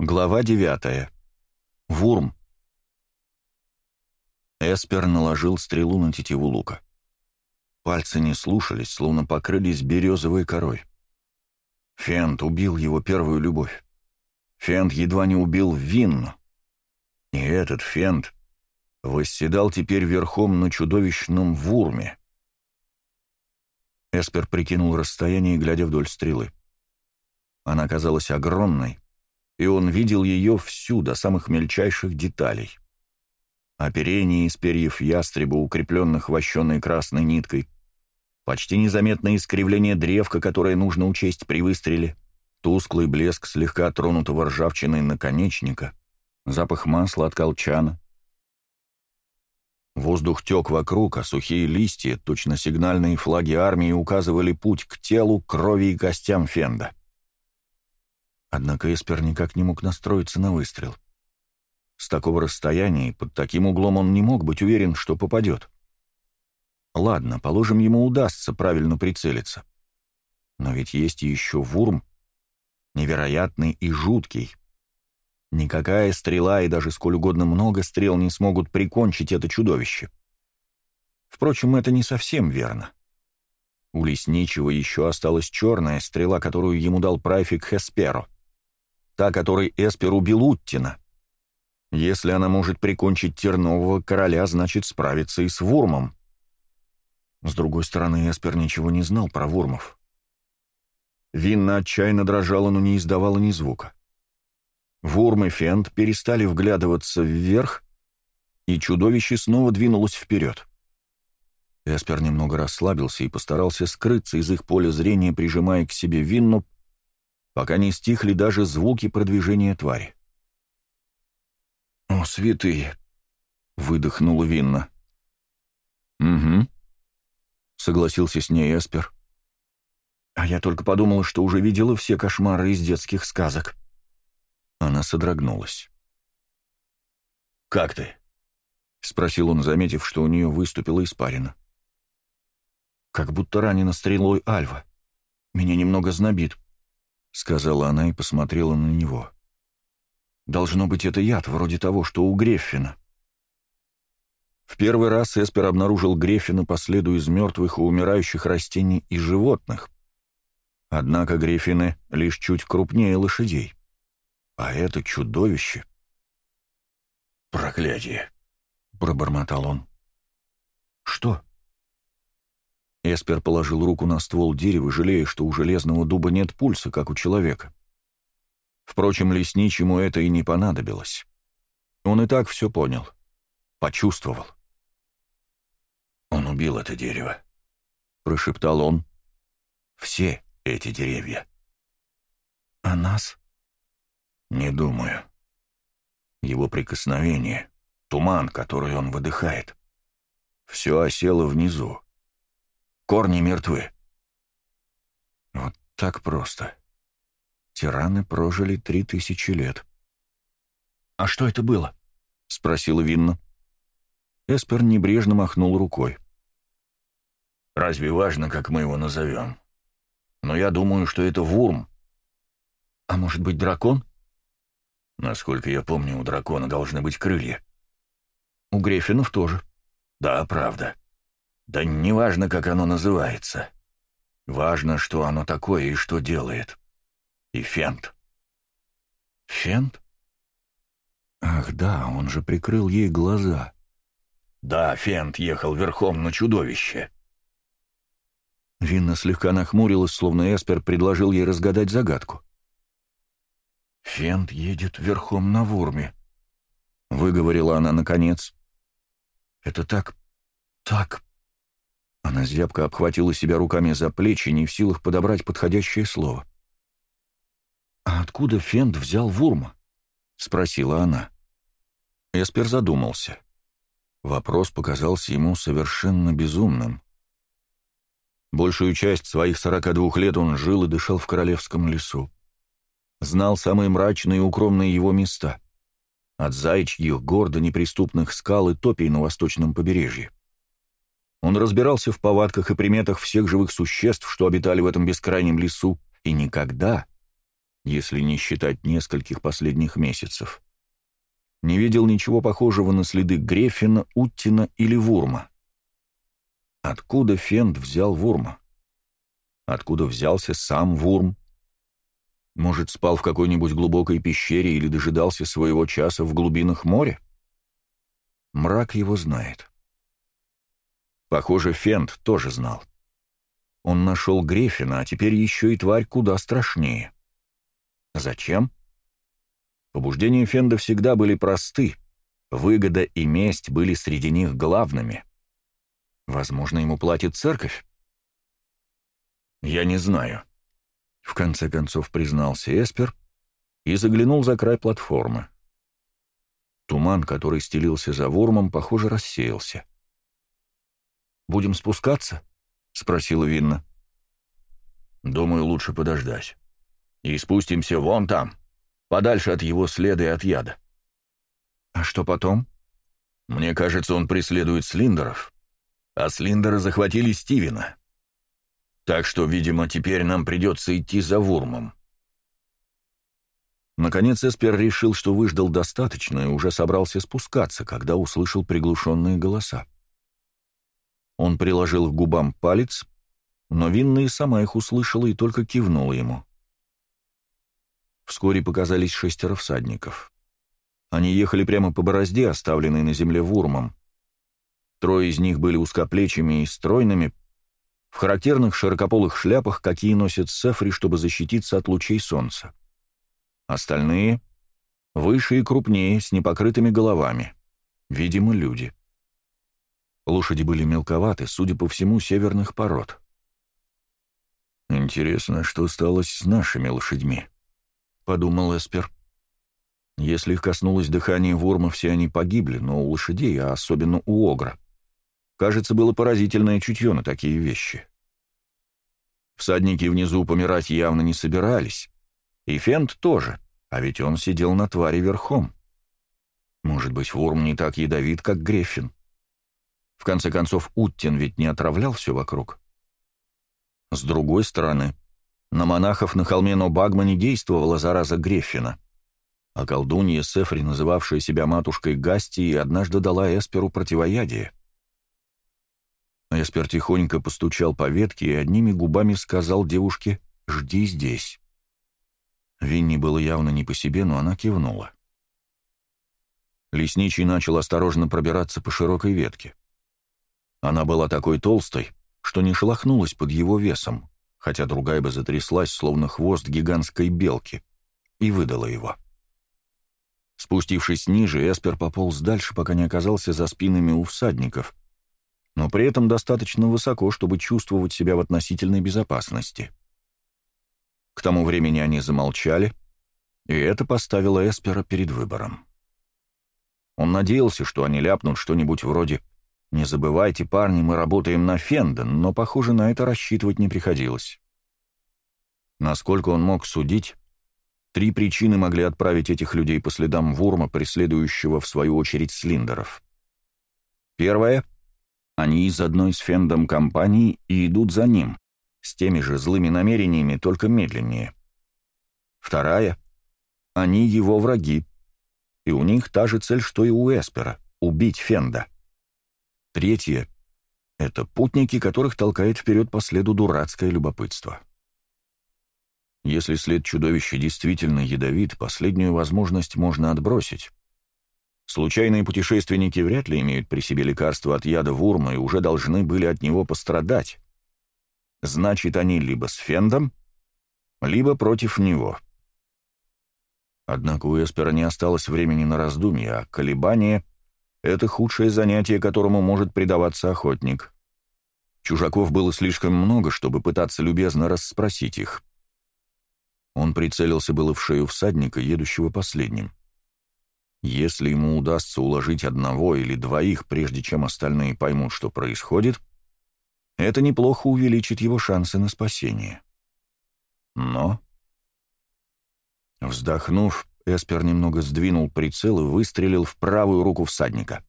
Глава 9. Вурм. Эспер наложил стрелу на тетиву лука. Пальцы не слушались, словно покрылись березовой корой. Фент убил его первую любовь. Фент едва не убил Винну. И этот Фент восседал теперь верхом на чудовищном вурме. Эспер прикинул расстояние, глядя вдоль стрелы. Она казалась огромной, и он видел ее всю, до самых мельчайших деталей. Оперение из перьев ястреба, укрепленных вощеной красной ниткой, почти незаметное искривление древка, которое нужно учесть при выстреле, тусклый блеск слегка тронутого ржавчиной наконечника, запах масла от колчана. Воздух тек вокруг, а сухие листья, точно сигнальные флаги армии, указывали путь к телу, крови и костям Фенда. Однако Эспер никак не мог настроиться на выстрел. С такого расстояния и под таким углом он не мог быть уверен, что попадет. Ладно, положим, ему удастся правильно прицелиться. Но ведь есть еще вурм, невероятный и жуткий. Никакая стрела и даже сколь угодно много стрел не смогут прикончить это чудовище. Впрочем, это не совсем верно. У лесничего еще осталась черная стрела, которую ему дал прайфик Хесперо — та, которой Эспер убил Уттина. Если она может прикончить тернового короля, значит, справится и с Вурмом. С другой стороны, Эспер ничего не знал про Вурмов. Винна отчаянно дрожала, но не издавала ни звука. Вурм и Фент перестали вглядываться вверх, и чудовище снова двинулось вперед. Эспер немного расслабился и постарался скрыться из их поля зрения, прижимая к себе Винну, пока не стихли даже звуки продвижения твари. «О, святые!» — выдохнула Винна. «Угу», — согласился с ней Эспер. «А я только подумала, что уже видела все кошмары из детских сказок». Она содрогнулась. «Как ты?» — спросил он, заметив, что у нее выступила испарина. «Как будто ранена стрелой Альва. Меня немного знобит. — сказала она и посмотрела на него. «Должно быть, это яд, вроде того, что у Греффина». В первый раз Эспер обнаружил Греффина по следу из мертвых и умирающих растений и животных. Однако Греффины лишь чуть крупнее лошадей. А это чудовище. «Проклятие!» — пробормотал он. «Что?» Эспер положил руку на ствол дерева, жалея, что у железного дуба нет пульса, как у человека. Впрочем, лесничему это и не понадобилось. Он и так все понял. Почувствовал. «Он убил это дерево», — прошептал он. «Все эти деревья». «А нас?» «Не думаю. Его прикосновение, туман, который он выдыхает. Все осело внизу. Корни мертвы. Вот так просто. Тираны прожили три тысячи лет. «А что это было?» — спросила Винна. Эспер небрежно махнул рукой. «Разве важно, как мы его назовем? Но я думаю, что это вурм». «А может быть, дракон?» «Насколько я помню, у дракона должны быть крылья». «У Грефинов тоже». «Да, правда». Да не важно, как оно называется. Важно, что оно такое и что делает. И Фент. Фент? Ах да, он же прикрыл ей глаза. Да, Фент ехал верхом на чудовище. Винна слегка нахмурилась, словно Эспер предложил ей разгадать загадку. «Фент едет верхом на Вурме», — выговорила она наконец. «Это так... так она зябко обхватила себя руками за плечи, не в силах подобрать подходящее слово. «А откуда Фенд взял Вурма?» — спросила она. Эспер задумался. Вопрос показался ему совершенно безумным. Большую часть своих 42 лет он жил и дышал в королевском лесу. Знал самые мрачные и укромные его места. От заячьих гор до неприступных скал и топий на восточном побережье. Он разбирался в повадках и приметах всех живых существ, что обитали в этом бескрайнем лесу, и никогда, если не считать нескольких последних месяцев, не видел ничего похожего на следы Грефина, Уттина или Вурма. Откуда Фенд взял Вурма? Откуда взялся сам Вурм? Может, спал в какой-нибудь глубокой пещере или дожидался своего часа в глубинах моря? Мрак его знает. Похоже, Фент тоже знал. Он нашел Грефина, а теперь еще и тварь куда страшнее. Зачем? Побуждения Фенда всегда были просты. Выгода и месть были среди них главными. Возможно, ему платит церковь? Я не знаю. В конце концов признался Эспер и заглянул за край платформы. Туман, который стелился за вормом, похоже, рассеялся. «Будем спускаться?» — спросила Винна. «Думаю, лучше подождать. И спустимся вон там, подальше от его следа и от яда». «А что потом?» «Мне кажется, он преследует Слиндеров, а Слиндеры захватили Стивена. Так что, видимо, теперь нам придется идти за Вурмом». Наконец Эспер решил, что выждал достаточно и уже собрался спускаться, когда услышал приглушенные голоса. Он приложил к губам палец, но винная сама их услышала и только кивнула ему. Вскоре показались шестеро всадников. Они ехали прямо по борозде, оставленной на земле вурмом. Трое из них были узкоплечими и стройными, в характерных широкополых шляпах, какие носят сефри, чтобы защититься от лучей солнца. Остальные — выше и крупнее, с непокрытыми головами. Видимо, люди. Лошади были мелковаты, судя по всему, северных пород. «Интересно, что стало с нашими лошадьми?» — подумал Эспер. Если их коснулось дыхание ворма, все они погибли, но у лошадей, а особенно у огра. Кажется, было поразительное чутье на такие вещи. Всадники внизу помирать явно не собирались. И Фент тоже, а ведь он сидел на твари верхом. Может быть, ворм не так ядовит, как Греффин. В конце концов, Уттин ведь не отравлял все вокруг. С другой стороны, на монахов на холме Нобагма не действовала зараза Греффина. А колдунья Сефри, называвшая себя матушкой Гастии, однажды дала Эсперу противоядие. Эспер тихонько постучал по ветке и одними губами сказал девушке «Жди здесь». Винни было явно не по себе, но она кивнула. Лесничий начал осторожно пробираться по широкой ветке. Она была такой толстой, что не шелохнулась под его весом, хотя другая бы затряслась, словно хвост гигантской белки, и выдала его. Спустившись ниже, Эспер пополз дальше, пока не оказался за спинами у всадников, но при этом достаточно высоко, чтобы чувствовать себя в относительной безопасности. К тому времени они замолчали, и это поставило Эспера перед выбором. Он надеялся, что они ляпнут что-нибудь вроде не забывайте, парни, мы работаем на Фенден, но, похоже, на это рассчитывать не приходилось. Насколько он мог судить, три причины могли отправить этих людей по следам Вурма, преследующего, в свою очередь, Слиндеров. Первое. Они из одной с Фендом компании и идут за ним, с теми же злыми намерениями, только медленнее. Вторая. Они его враги, и у них та же цель, что и у Эспера — убить Фенда. — Третье — это путники, которых толкает вперед по следу дурацкое любопытство. Если след чудовища действительно ядовит, последнюю возможность можно отбросить. Случайные путешественники вряд ли имеют при себе лекарство от яда вурма и уже должны были от него пострадать. Значит, они либо с Фендом, либо против него. Однако у Эспера не осталось времени на раздумья, а колебания — это худшее занятие, которому может предаваться охотник. Чужаков было слишком много, чтобы пытаться любезно расспросить их. Он прицелился было в шею всадника, едущего последним. Если ему удастся уложить одного или двоих, прежде чем остальные поймут, что происходит, это неплохо увеличит его шансы на спасение. Но... Вздохнув, Эспер немного сдвинул прицел и выстрелил в правую руку всадника.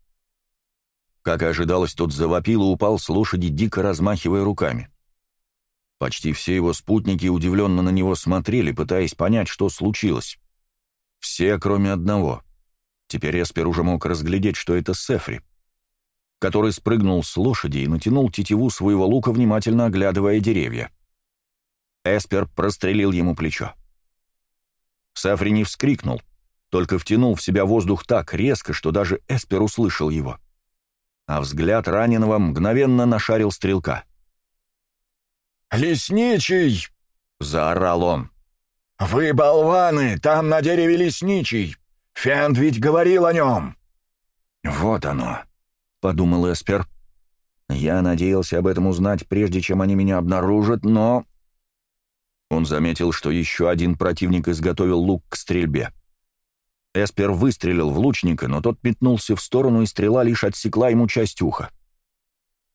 Как и ожидалось, тот завопил и упал с лошади, дико размахивая руками. Почти все его спутники удивленно на него смотрели, пытаясь понять, что случилось. Все, кроме одного. Теперь Эспер уже мог разглядеть, что это Сефри, который спрыгнул с лошади и натянул тетиву своего лука, внимательно оглядывая деревья. Эспер прострелил ему плечо. Сафри не вскрикнул, только втянул в себя воздух так резко, что даже Эспер услышал его. А взгляд раненого мгновенно нашарил стрелка. «Лесничий!» — заорал он. «Вы болваны! Там на дереве лесничий! Фенд ведь говорил о нем!» «Вот оно!» — подумал Эспер. «Я надеялся об этом узнать, прежде чем они меня обнаружат, но...» Он заметил, что еще один противник изготовил лук к стрельбе. Эспер выстрелил в лучника, но тот метнулся в сторону, и стрела лишь отсекла ему часть уха.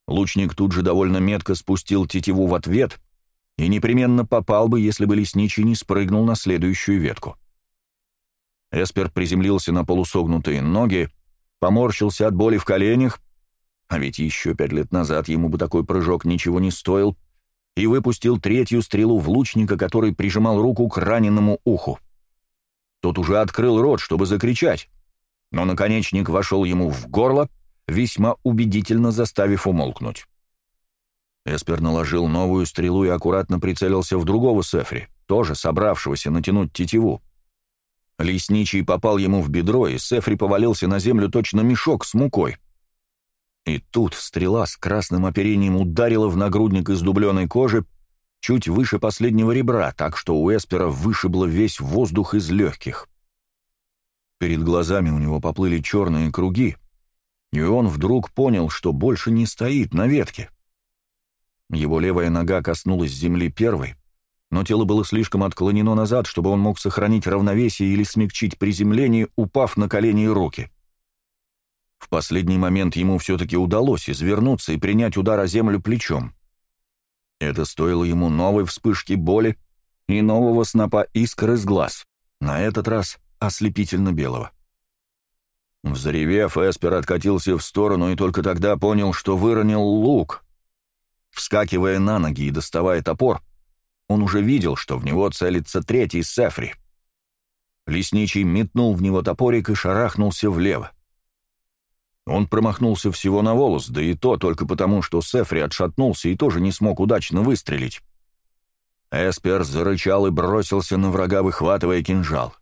Лучник тут же довольно метко спустил тетиву в ответ и непременно попал бы, если бы лесничий не спрыгнул на следующую ветку. Эспер приземлился на полусогнутые ноги, поморщился от боли в коленях, а ведь еще пять лет назад ему бы такой прыжок ничего не стоил, и выпустил третью стрелу в лучника, который прижимал руку к раненому уху. Тот уже открыл рот, чтобы закричать, но наконечник вошел ему в горло, весьма убедительно заставив умолкнуть. Эспер наложил новую стрелу и аккуратно прицелился в другого Сефри, тоже собравшегося натянуть тетиву. Лесничий попал ему в бедро, и Сефри повалился на землю точно мешок с мукой. И тут стрела с красным оперением ударила в нагрудник из дубленой кожи чуть выше последнего ребра, так что у Эспера вышибло весь воздух из легких. Перед глазами у него поплыли черные круги, и он вдруг понял, что больше не стоит на ветке. Его левая нога коснулась земли первой, но тело было слишком отклонено назад, чтобы он мог сохранить равновесие или смягчить приземление, упав на колени и руки. — в последний момент ему все-таки удалось извернуться и принять удар о землю плечом. Это стоило ему новой вспышки боли и нового снопа искр из глаз, на этот раз ослепительно-белого. Взревев, Эспер откатился в сторону и только тогда понял, что выронил лук. Вскакивая на ноги и доставая топор, он уже видел, что в него целится третий Сефри. Лесничий метнул в него топорик и шарахнулся влево. Он промахнулся всего на волос, да и то только потому, что Сефри отшатнулся и тоже не смог удачно выстрелить. Эспер зарычал и бросился на врага, выхватывая кинжал.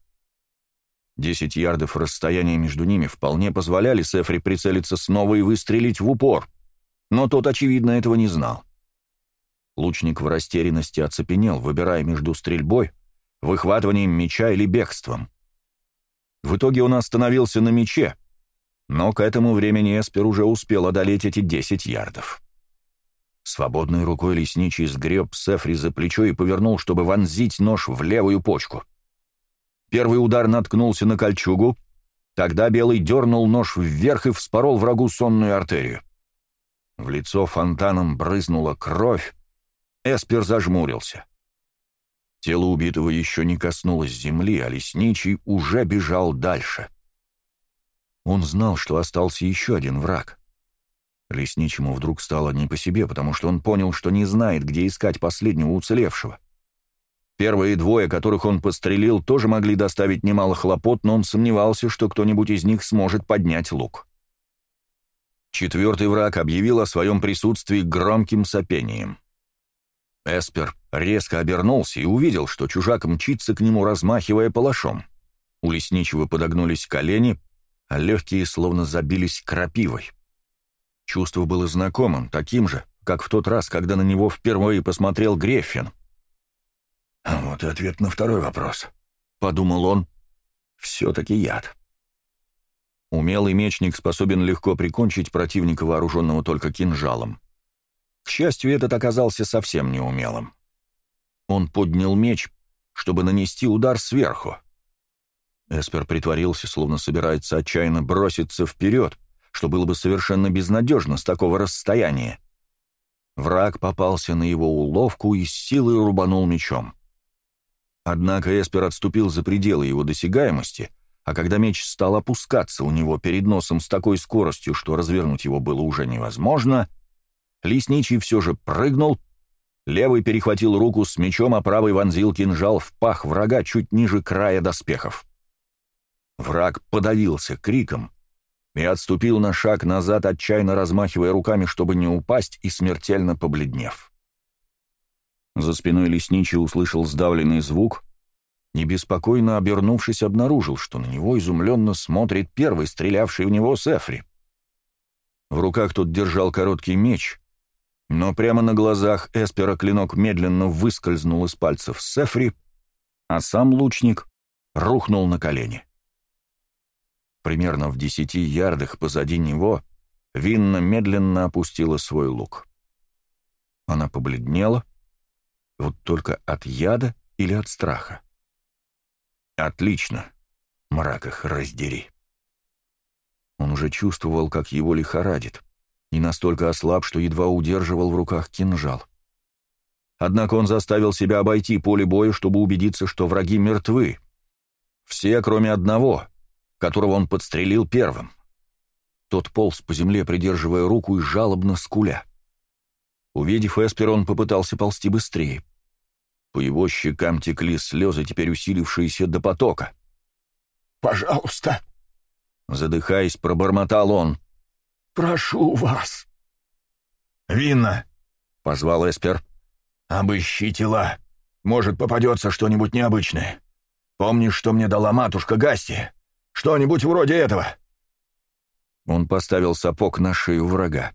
Десять ярдов расстояния между ними вполне позволяли Сефри прицелиться снова и выстрелить в упор, но тот, очевидно, этого не знал. Лучник в растерянности оцепенел, выбирая между стрельбой, выхватыванием меча или бегством. В итоге он остановился на мече — но к этому времени Эспер уже успел одолеть эти 10 ярдов. Свободной рукой лесничий сгреб Сефри за плечо и повернул, чтобы вонзить нож в левую почку. Первый удар наткнулся на кольчугу, тогда Белый дернул нож вверх и вспорол врагу сонную артерию. В лицо фонтаном брызнула кровь, Эспер зажмурился. Тело убитого еще не коснулось земли, а лесничий уже бежал дальше — он знал, что остался еще один враг. Лесничему вдруг стало не по себе, потому что он понял, что не знает, где искать последнего уцелевшего. Первые двое, которых он пострелил, тоже могли доставить немало хлопот, но он сомневался, что кто-нибудь из них сможет поднять лук. Четвертый враг объявил о своем присутствии громким сопением. Эспер резко обернулся и увидел, что чужак мчится к нему, размахивая палашом. У лесничего подогнулись колени, а легкие словно забились крапивой. Чувство было знакомым, таким же, как в тот раз, когда на него впервые посмотрел Греффин. «Вот и ответ на второй вопрос», — подумал он. «Все-таки яд». Умелый мечник способен легко прикончить противника, вооруженного только кинжалом. К счастью, этот оказался совсем неумелым. Он поднял меч, чтобы нанести удар сверху. Эспер притворился, словно собирается отчаянно броситься вперед, что было бы совершенно безнадежно с такого расстояния. Враг попался на его уловку и с силой рубанул мечом. Однако Эспер отступил за пределы его досягаемости, а когда меч стал опускаться у него перед носом с такой скоростью, что развернуть его было уже невозможно, лесничий все же прыгнул, левый перехватил руку с мечом, а правый вонзил кинжал в пах врага чуть ниже края доспехов. Враг подавился криком и отступил на шаг назад, отчаянно размахивая руками, чтобы не упасть, и смертельно побледнев. За спиной лесничий услышал сдавленный звук небеспокойно обернувшись, обнаружил, что на него изумленно смотрит первый, стрелявший в него Сефри. В руках тот держал короткий меч, но прямо на глазах Эспера клинок медленно выскользнул из пальцев Сефри, а сам лучник рухнул на колени. — Примерно в десяти ярдах позади него Винна медленно опустила свой лук. Она побледнела, вот только от яда или от страха. «Отлично, мрак их раздери». Он уже чувствовал, как его лихорадит, и настолько ослаб, что едва удерживал в руках кинжал. Однако он заставил себя обойти поле боя, чтобы убедиться, что враги мертвы. Все, кроме одного — которого он подстрелил первым. Тот полз по земле, придерживая руку и жалобно скуля. Увидев Эспер, он попытался ползти быстрее. По его щекам текли слезы, теперь усилившиеся до потока. «Пожалуйста!» Задыхаясь, пробормотал он. «Прошу вас!» «Винно!» — позвал Эспер. «Обыщи тела. Может, попадется что-нибудь необычное. Помнишь, что мне дала матушка Гасти?» Что-нибудь вроде этого!» Он поставил сапог на шею врага.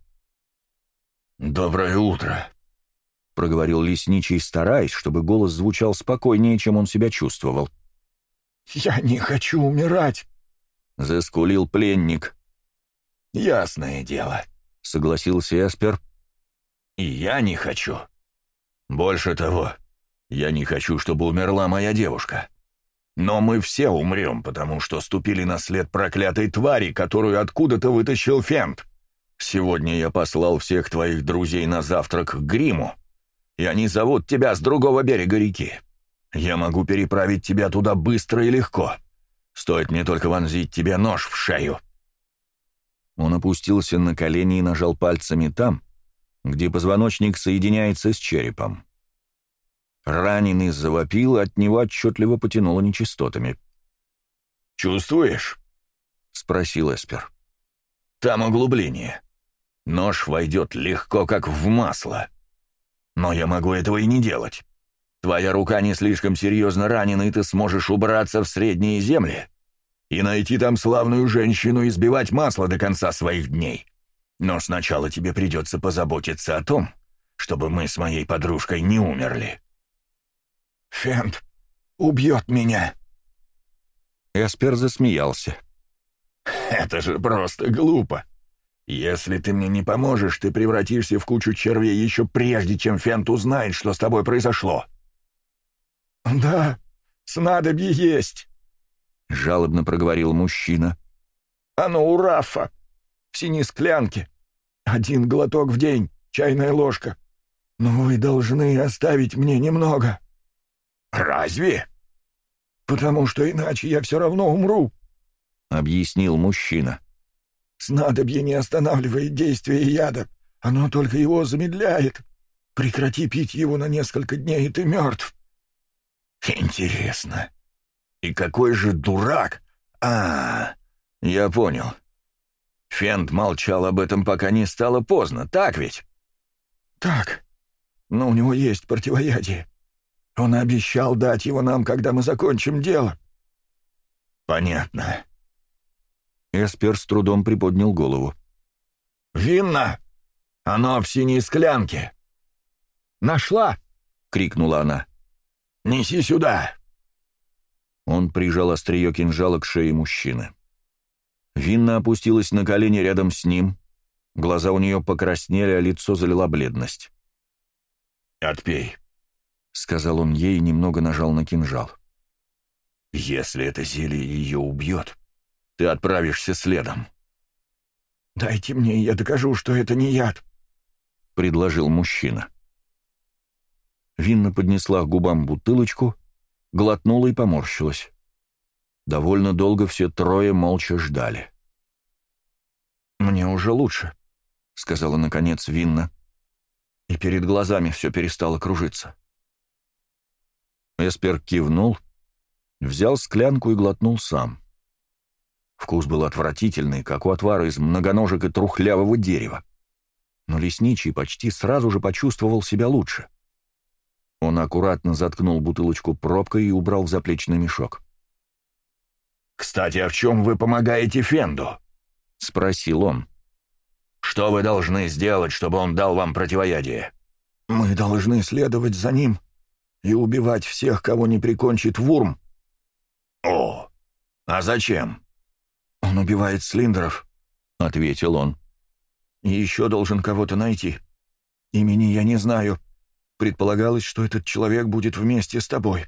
«Доброе утро!» — проговорил лесничий, стараясь, чтобы голос звучал спокойнее, чем он себя чувствовал. «Я не хочу умирать!» — заскулил пленник. «Ясное дело», — согласился Эспер. «И я не хочу. Больше того, я не хочу, чтобы умерла моя девушка. Но мы все умрем, потому что ступили на след проклятой твари, которую откуда-то вытащил Фент. Сегодня я послал всех твоих друзей на завтрак к Гриму, и они зовут тебя с другого берега реки. Я могу переправить тебя туда быстро и легко. Стоит мне только вонзить тебе нож в шею». Он опустился на колени и нажал пальцами там, где позвоночник соединяется с черепом. Раненый завопил, от него отчетливо потянуло нечистотами. «Чувствуешь?» — спросил Эспер. «Там углубление. Нож войдет легко, как в масло. Но я могу этого и не делать. Твоя рука не слишком серьезно ранена, и ты сможешь убраться в средние земли и найти там славную женщину и сбивать масло до конца своих дней. Но сначала тебе придется позаботиться о том, чтобы мы с моей подружкой не умерли». Фент, убьет меня!» Эспер засмеялся. «Это же просто глупо. Если ты мне не поможешь, ты превратишься в кучу червей еще прежде, чем Фент узнает, что с тобой произошло». «Да, снадобье есть», — жалобно проговорил мужчина. «Оно у Рафа, в синей склянке. Один глоток в день, чайная ложка. Но вы должны оставить мне немного». «Разве?» «Потому что иначе я все равно умру», — объяснил мужчина. «Снадобье не останавливает действие яда, оно только его замедляет. Прекрати пить его на несколько дней, и ты мертв». «Интересно. И какой же дурак! А, я понял. Фент молчал об этом, пока не стало поздно, так ведь?» «Так. Но у него есть противоядие. Он обещал дать его нам, когда мы закончим дело». «Понятно». Эспер с трудом приподнял голову. «Винно! Оно в синей склянке!» «Нашла!» — крикнула она. «Неси сюда!» Он прижал острие кинжала к шее мужчины. Винна опустилась на колени рядом с ним. Глаза у нее покраснели, а лицо залила бледность. «Отпей», — сказал он ей и немного нажал на кинжал. «Если это зелье ее убьет, ты отправишься следом». «Дайте мне, я докажу, что это не яд», — предложил мужчина. Винна поднесла к губам бутылочку, глотнула и поморщилась. Довольно долго все трое молча ждали. «Мне уже лучше», — сказала, наконец, Винна. И перед глазами все перестало кружиться. Эспер кивнул, взял склянку и глотнул сам. Вкус был отвратительный, как у отвара из многоножек и трухлявого дерева. Но лесничий почти сразу же почувствовал себя лучше. Он аккуратно заткнул бутылочку пробкой и убрал в заплечный мешок. «Кстати, а в чем вы помогаете Фенду?» — спросил он. «Что вы должны сделать, чтобы он дал вам противоядие?» «Мы должны следовать за ним», и убивать всех, кого не прикончит Вурм». «О, а зачем?» «Он убивает Слиндеров», — ответил он. «И еще должен кого-то найти. Имени я не знаю. Предполагалось, что этот человек будет вместе с тобой».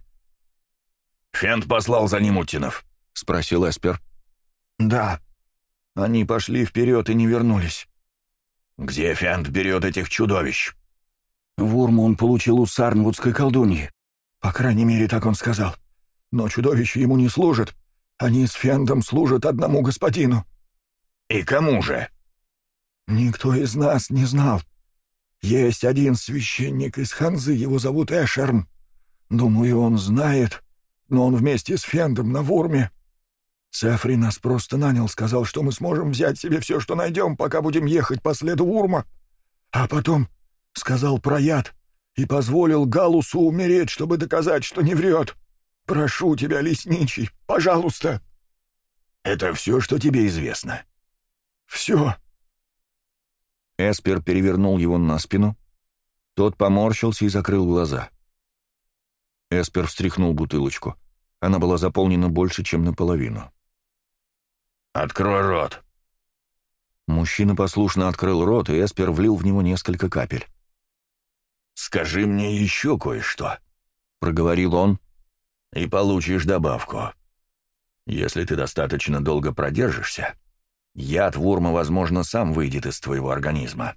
«Фент послал за ним Утинов», — спросил Эспер. «Да. Они пошли вперед и не вернулись». «Где Фент берет этих чудовищ?» Вурму он получил у сарнвудской колдуньи. По крайней мере, так он сказал. Но чудовище ему не служит. Они с Фендом служат одному господину. И кому же? Никто из нас не знал. Есть один священник из Ханзы, его зовут Эшерн. Думаю, он знает, но он вместе с Фендом на Вурме. Сефри нас просто нанял, сказал, что мы сможем взять себе все, что найдем, пока будем ехать по следу Вурма. А потом сказал проят и позволил Галусу умереть, чтобы доказать, что не врет. Прошу тебя, лесничий, пожалуйста. Это все, что тебе известно? Все. Эспер перевернул его на спину. Тот поморщился и закрыл глаза. Эспер встряхнул бутылочку. Она была заполнена больше, чем наполовину. «Открой рот!» Мужчина послушно открыл рот, и Эспер влил в него несколько капель скажи мне еще кое-что», — проговорил он, — «и получишь добавку. Если ты достаточно долго продержишься, яд Вурма, возможно, сам выйдет из твоего организма.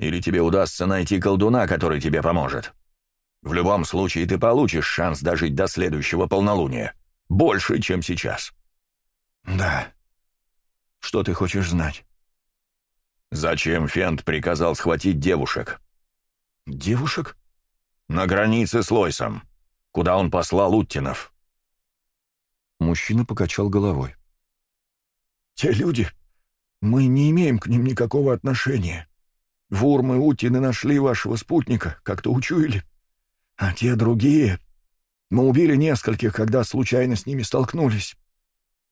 Или тебе удастся найти колдуна, который тебе поможет. В любом случае ты получишь шанс дожить до следующего полнолуния. Больше, чем сейчас». «Да. Что ты хочешь знать?» «Зачем Фент приказал схватить девушек?» Девушек? На границе с Лойсом, куда он послал Уттинов. Мужчина покачал головой. Те люди, мы не имеем к ним никакого отношения. Вурмы и Уттины нашли вашего спутника, как-то учуяли. А те другие... Мы убили нескольких, когда случайно с ними столкнулись.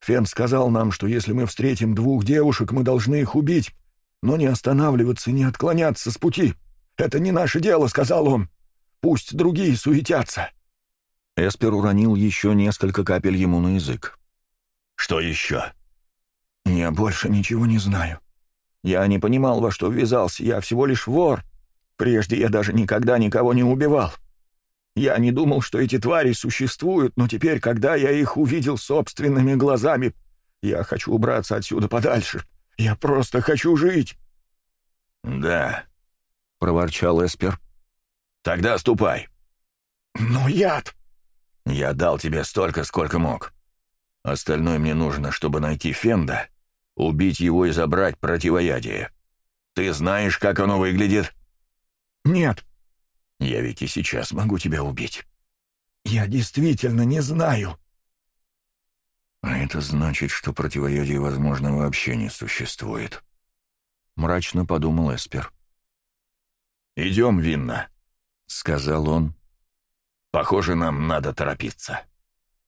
Фен сказал нам, что если мы встретим двух девушек, мы должны их убить, но не останавливаться, и не отклоняться с пути. Это не наше дело», — сказал он. «Пусть другие суетятся». Эспер уронил еще несколько капель ему на язык. «Что еще?» «Я больше ничего не знаю. Я не понимал, во что ввязался. Я всего лишь вор. Прежде я даже никогда никого не убивал. Я не думал, что эти твари существуют, но теперь, когда я их увидел собственными глазами, я хочу убраться отсюда подальше. Я просто хочу жить». «Да», — проворчал Эспер. «Тогда ступай». «Но яд!» «Я дал тебе столько, сколько мог. Остальное мне нужно, чтобы найти Фенда, убить его и забрать противоядие. Ты знаешь, как оно выглядит?» «Нет». «Я ведь и сейчас могу тебя убить». «Я действительно не знаю». «А это значит, что противоядие, возможно, вообще не существует», — мрачно подумал Эспер. «Идем, Винна», — сказал он. «Похоже, нам надо торопиться».